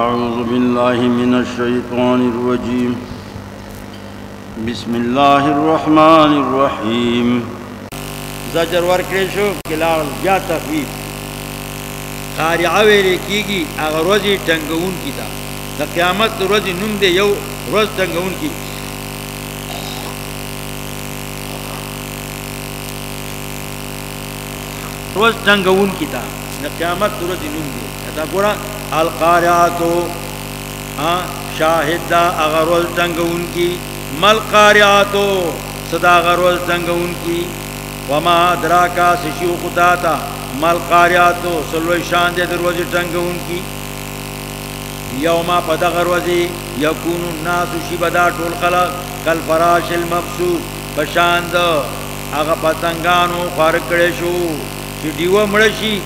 أعوذ بالله من الشيطان الرجيم. بسم الله الرحمن الرحيم. زجر ورکړې شو، کلال بیا تخفیف قارعه ویلې کیږي، هغه ورځې ټنګون کی تا د قیامت ورځې نوم دی، یو ورځ ټنګون کی ورځ ټنګون کی تا د قیامت ورځې نوم دی. دا ګوره القارعاتو ها شاهد دا هغه ورځ ټنګون کی۔ مل قارعاتو صدا هغه ورځ ټنګون کی۔ وما دراکا سشیو قطاتا مل قاریاتو سلوی شان دے دروز دروازی ٹنگون کی۔ یوما پدا غروزی یکونو ناسو شبدا ٹول خلق۔ کل فراش المبسوس بشان دا اگا پتنگانو خارکڑے شو۔ چی دیو مڑشی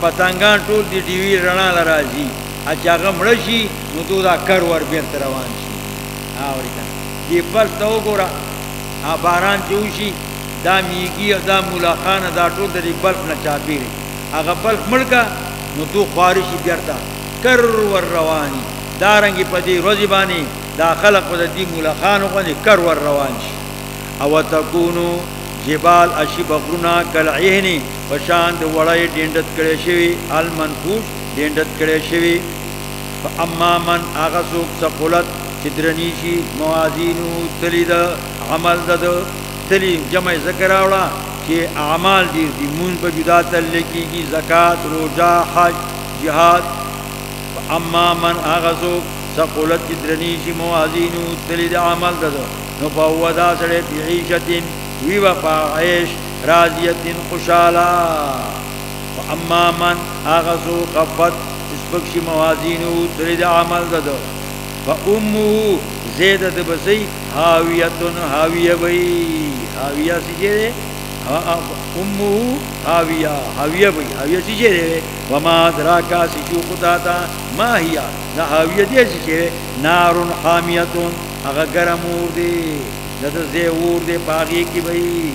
پتنگان ٹول دی دیوی رنا لرازی اچھا اگا مڑشی نو دو دا کر ور بیرت روان شی آوری کن دی بلس تو گورا باران چوشی دا میگی دا مولا خان دا ټول د بلف نه چاپیری هغه بلف مړکا نو تو خارشی بیرتا کر ور روانی دا رنگی په روزی باندې، دا خلق په دې مولا خان باندې کر ور روان شي. او تکونو جبال اشی بغرونا کل عهنی پشان د وړای ډینډت کړي شوی المنفوس ډینډت کړي شوی۔ اما من هغه څوک ثقلت چدرنیشی موازینو تلید عمل دد۔ تلی جمع ذکر آوڑا کہ اعمال دیر دی مون پا جدا تلے کی گی زکاة روجہ حج، جہاد۔ اما من آغا آغازو سقولت جدرنیشی موازینو تلی دی عمل دادو نو پا ہوا دا سڑے پی عیشتین ویوا پا عیش راضیتین خوشالا و اما من آغازو خفت اسپکشی موازینو تلی عمل دادو فا امو زیدت بسی حاویتن حاویہ بئی حاویہ سیجے دے امو حاویہ حاویہ بئی حاویہ سیجے دے وما دراکا سیجو قطاتا ما ہیا نا حاویہ دے سیجے دے نارن حامیتن اگا گرم اور دے زد زیور دے پاگی کی بھئی۔